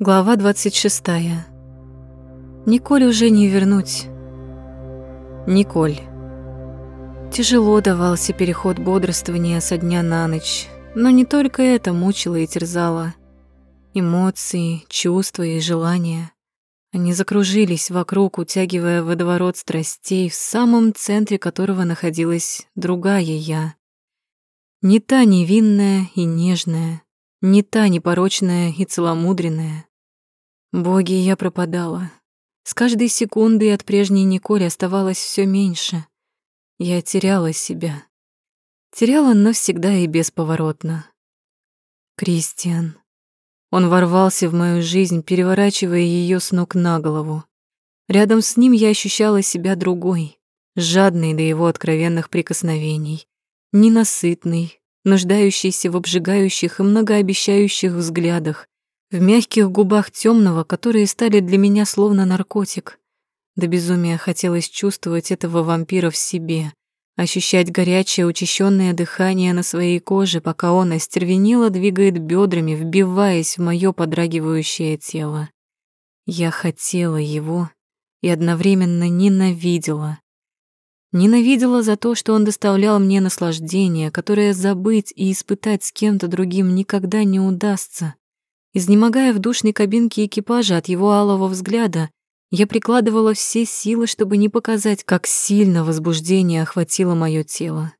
Глава 26. Николь уже не вернуть. Николь. Тяжело давался переход бодрствования со дня на ночь, но не только это мучило и терзало. Эмоции, чувства и желания. Они закружились вокруг, утягивая водоворот страстей, в самом центре которого находилась другая я. Не та невинная и нежная, не та непорочная и целомудренная, Боги, я пропадала. С каждой секундой от прежней Николи оставалось все меньше. Я теряла себя. Теряла навсегда и бесповоротно. Кристиан. Он ворвался в мою жизнь, переворачивая ее с ног на голову. Рядом с ним я ощущала себя другой, жадной до его откровенных прикосновений, ненасытной, нуждающейся в обжигающих и многообещающих взглядах, в мягких губах темного, которые стали для меня словно наркотик. До безумия хотелось чувствовать этого вампира в себе, ощущать горячее учащенное дыхание на своей коже, пока он остервенело двигает бедрами, вбиваясь в мое подрагивающее тело. Я хотела его и одновременно ненавидела. Ненавидела за то, что он доставлял мне наслаждение, которое забыть и испытать с кем-то другим никогда не удастся. Изнемогая в душной кабинке экипажа от его алого взгляда, я прикладывала все силы, чтобы не показать, как сильно возбуждение охватило мое тело.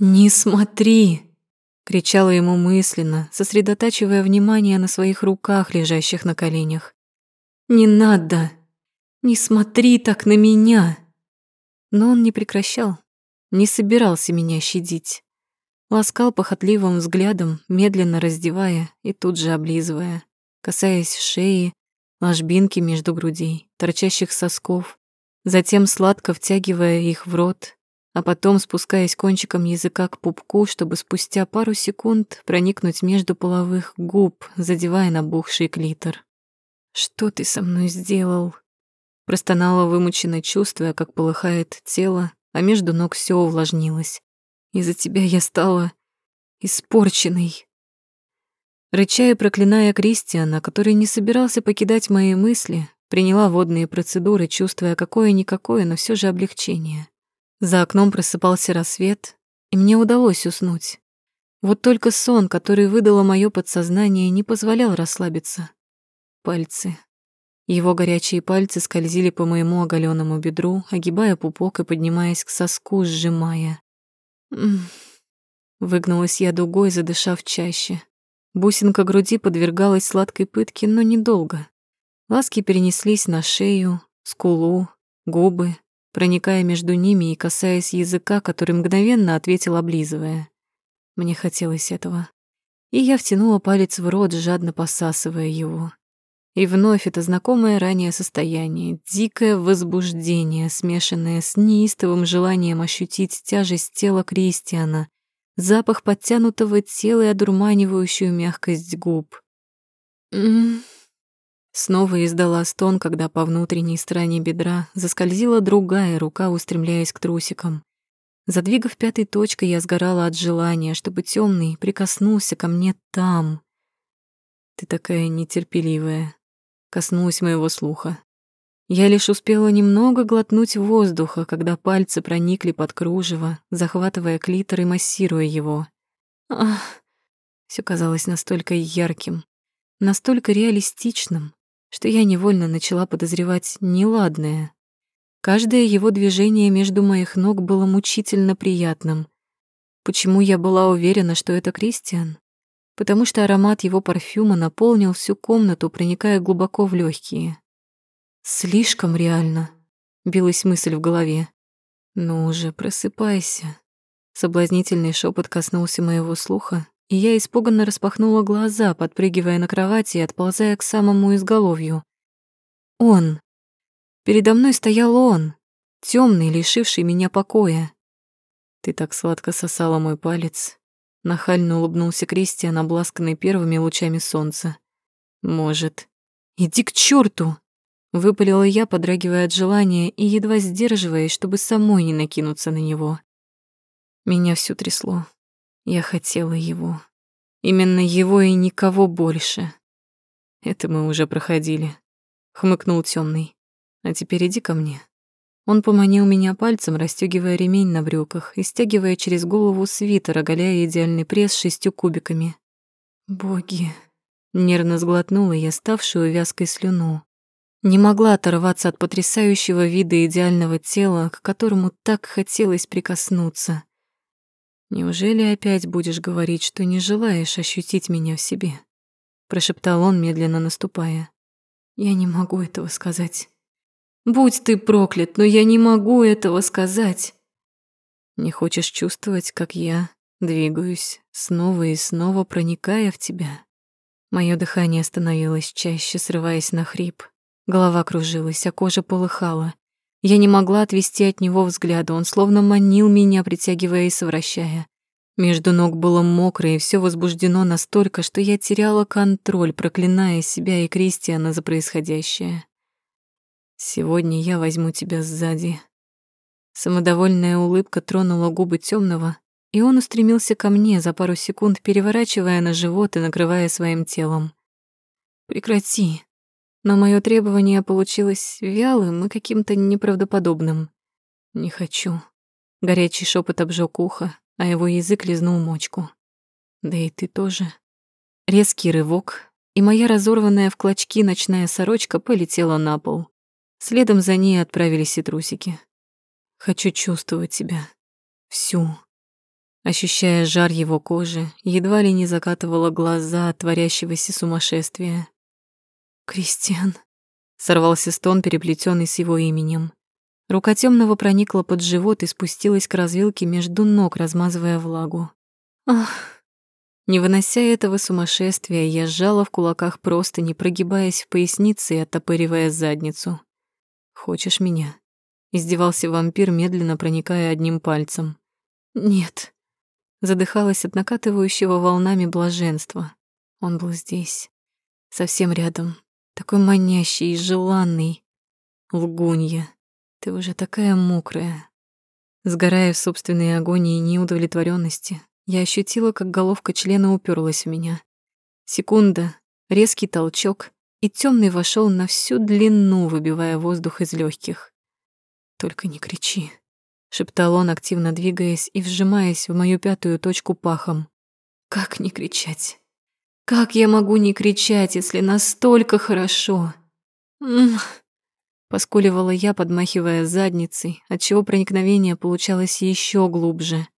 «Не смотри!» — кричала ему мысленно, сосредотачивая внимание на своих руках, лежащих на коленях. «Не надо! Не смотри так на меня!» Но он не прекращал, не собирался меня щадить. Ласкал похотливым взглядом, медленно раздевая и тут же облизывая, касаясь шеи, ложбинки между грудей, торчащих сосков, затем сладко втягивая их в рот, а потом спускаясь кончиком языка к пупку, чтобы спустя пару секунд проникнуть между половых губ, задевая набухший клитор. «Что ты со мной сделал?» Простонала вымученно, чувствуя, как полыхает тело, а между ног все увлажнилось. Из-за тебя я стала испорченной. Рычая, проклиная Кристиана, который не собирался покидать мои мысли, приняла водные процедуры, чувствуя какое-никакое, но все же облегчение. За окном просыпался рассвет, и мне удалось уснуть. Вот только сон, который выдало мое подсознание, не позволял расслабиться. Пальцы. Его горячие пальцы скользили по моему оголенному бедру, огибая пупок и поднимаясь к соску, сжимая. Выгнулась я дугой, задышав чаще. Бусинка груди подвергалась сладкой пытке, но недолго. Ласки перенеслись на шею, скулу, губы, проникая между ними и касаясь языка, который мгновенно ответил, облизывая. Мне хотелось этого. И я втянула палец в рот, жадно посасывая его. И вновь это знакомое ранее состояние, дикое возбуждение, смешанное с неистовым желанием ощутить тяжесть тела Кристиана, запах подтянутого тела и одурманивающую мягкость губ. «М-м-м», Снова издала стон, когда по внутренней стороне бедра заскользила другая рука, устремляясь к трусикам. Задвигав пятой точкой, я сгорала от желания, чтобы темный прикоснулся ко мне там. Ты такая нетерпеливая, коснулась моего слуха. Я лишь успела немного глотнуть воздуха, когда пальцы проникли под кружево, захватывая клитор и массируя его. Ах, все казалось настолько ярким, настолько реалистичным, что я невольно начала подозревать неладное. Каждое его движение между моих ног было мучительно приятным. Почему я была уверена, что это Кристиан? Потому что аромат его парфюма наполнил всю комнату, проникая глубоко в легкие. «Слишком реально», — билась мысль в голове. «Ну уже, просыпайся». Соблазнительный шепот коснулся моего слуха, и я испуганно распахнула глаза, подпрыгивая на кровати и отползая к самому изголовью. Он. Передо мной стоял он, темный, лишивший меня покоя. Ты так сладко сосала мой палец, Нахально улыбнулся Кристиан, обласканный первыми лучами солнца. «Может». «Иди к черту! Выпалила я, подрагивая от желания и едва сдерживаясь, чтобы самой не накинуться на него. Меня всё трясло. Я хотела его. Именно его и никого больше. Это мы уже проходили, хмыкнул темный. А теперь иди ко мне. Он поманил меня пальцем, расстегивая ремень на брюках и стягивая через голову свитер, оголяя идеальный пресс шестью кубиками. Боги, нервно сглотнула я ставшую вязкой слюну. Не могла оторваться от потрясающего вида идеального тела, к которому так хотелось прикоснуться. Неужели опять будешь говорить, что не желаешь ощутить меня в себе? прошептал он, медленно наступая. Я не могу этого сказать. Будь ты проклят, но я не могу этого сказать. Не хочешь чувствовать, как я двигаюсь, снова и снова проникая в тебя. Мое дыхание становилось чаще, срываясь на хрип. Голова кружилась, а кожа полыхала. Я не могла отвести от него взгляда, он словно манил меня, притягивая и совращая. Между ног было мокро, и все возбуждено настолько, что я теряла контроль, проклиная себя и Кристиана за происходящее. «Сегодня я возьму тебя сзади». Самодовольная улыбка тронула губы темного, и он устремился ко мне за пару секунд, переворачивая на живот и накрывая своим телом. «Прекрати», но мое требование получилось вялым и каким-то неправдоподобным. «Не хочу». Горячий шепот обжег ухо, а его язык лизнул мочку. «Да и ты тоже». Резкий рывок, и моя разорванная в клочки ночная сорочка полетела на пол. Следом за ней отправились и трусики. Хочу чувствовать тебя. Всю. Ощущая жар его кожи, едва ли не закатывала глаза от творящегося сумасшествия. «Кристиан», — сорвался стон, переплетенный с его именем. Рука темного проникла под живот и спустилась к развилке между ног, размазывая влагу. «Ах!» Не вынося этого сумасшествия, я сжала в кулаках просто, не прогибаясь в пояснице и оттопыривая задницу. «Хочешь меня?» — издевался вампир, медленно проникая одним пальцем. «Нет». Задыхалась от накатывающего волнами блаженства. Он был здесь, совсем рядом, такой манящий и желанный. Лгунья, ты уже такая мокрая. Сгорая в собственной агонии и неудовлетворенности, я ощутила, как головка члена уперлась в меня. Секунда, резкий толчок, и темный вошел на всю длину, выбивая воздух из легких. «Только не кричи», — шептал он, активно двигаясь и вжимаясь в мою пятую точку пахом. «Как не кричать?» Как я могу не кричать, если настолько хорошо? М Поскуливала я, подмахивая задницей, отчего проникновение получалось еще глубже.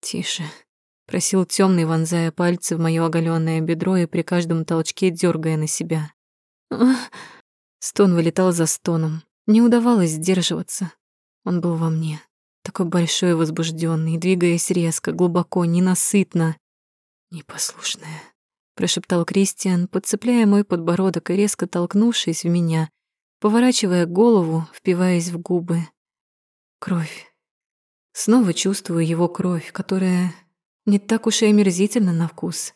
«Тише», — просил темный, вонзая пальцы в моё оголенное бедро и при каждом толчке дергая на себя. Стон вылетал за стоном. Не удавалось сдерживаться. Он был во мне, такой большой и возбужденный, двигаясь резко, глубоко, ненасытно. Непослушная прошептал Кристиан, подцепляя мой подбородок и резко толкнувшись в меня, поворачивая голову, впиваясь в губы. Кровь. Снова чувствую его кровь, которая не так уж и омерзительна на вкус.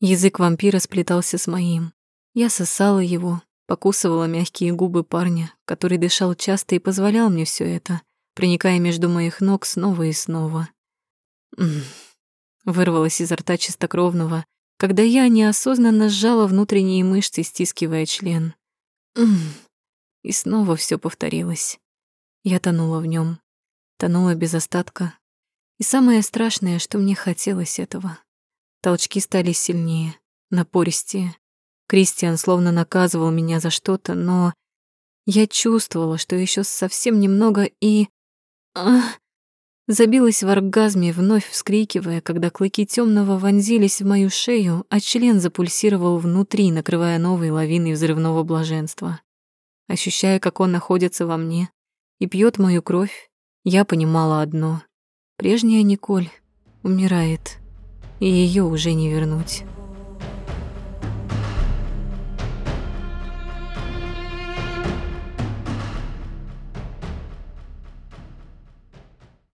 Язык вампира сплетался с моим. Я сосала его, покусывала мягкие губы парня, который дышал часто и позволял мне все это, проникая между моих ног снова и снова. Вырвалось изо рта чистокровного, когда я неосознанно сжала внутренние мышцы, стискивая член. И снова все повторилось. Я тонула в нем, тонула без остатка. И самое страшное, что мне хотелось этого. Толчки стали сильнее, напористее. Кристиан словно наказывал меня за что-то, но я чувствовала, что еще совсем немного и... Забилась в оргазме, вновь вскрикивая, когда клыки темного вонзились в мою шею, а член запульсировал внутри, накрывая новой лавиной взрывного блаженства. Ощущая, как он находится во мне и пьет мою кровь, я понимала одно. Прежняя Николь умирает, и ее уже не вернуть.